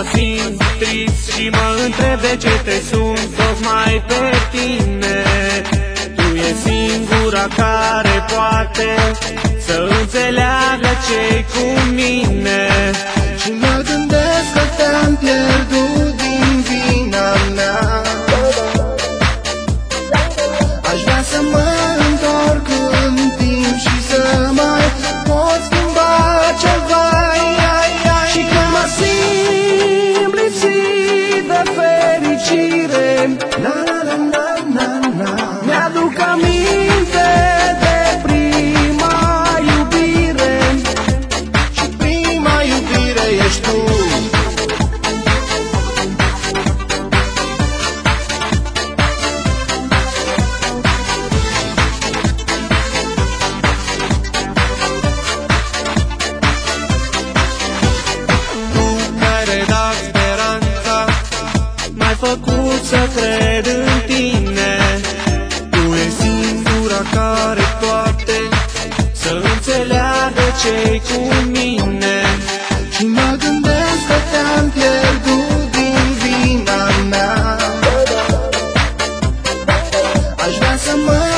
mă simt trist și mă întreb de ce te sun tocmai pe tine. Tu e singura care poate să înțeleagă ce cu mine. ce cu mine. Și mă gândesc că te-am pierdut din vina mea. Aș vrea să mă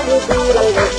I will be there.